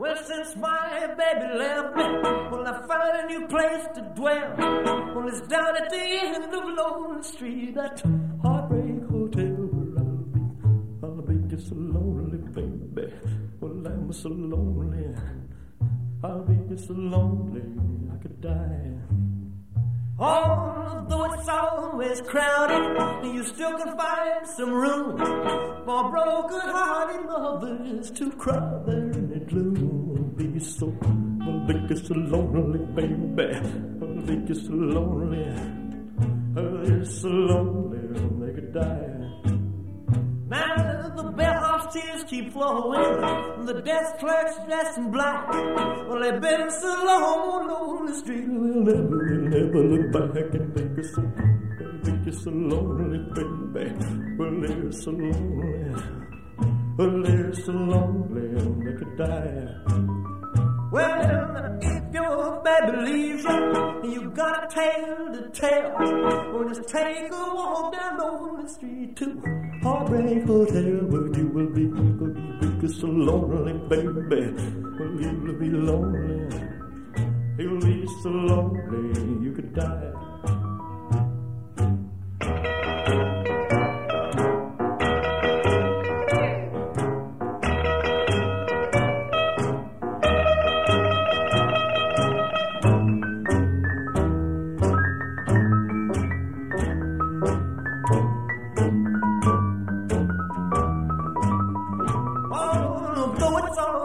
Well, since my baby left me, well, I found a new place to dwell. Well, it's down at the end of Lonely Street, that heartbreak hotel where I'll be. I'll be just so lonely, baby. Well, I'm so lonely. I'll be just so lonely, I could die. Although it's always crowded, you still can find some room for broken-hearted lovers to cry there in the gloom. Be so, be just so lonely, baby. I'll be just so lonely. I'll be so lonely, they could die. Now the bellhop's tears keep flowing, the desk clerk's dressed in black. Well, they've been so long on the street, they'll never, never look back and think it's so, think it's so lonely, baby. Well, they're so lonely, well, they're so lonely, they could die. Well, if your baby leaves you, you got a tale to tell. Well, just take a walk down on the street to Heartbreak Hotel, where you will be, will be so lonely, baby. Well, you'll be lonely. You'll be so lonely,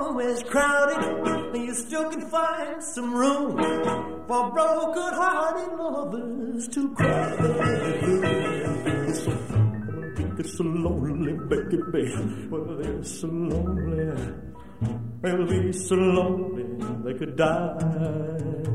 always crowded, and you still can find some room for broken-hearted lovers to cry. It's so lonely, baby. Well, they're so lonely. They'll be so lonely they could die.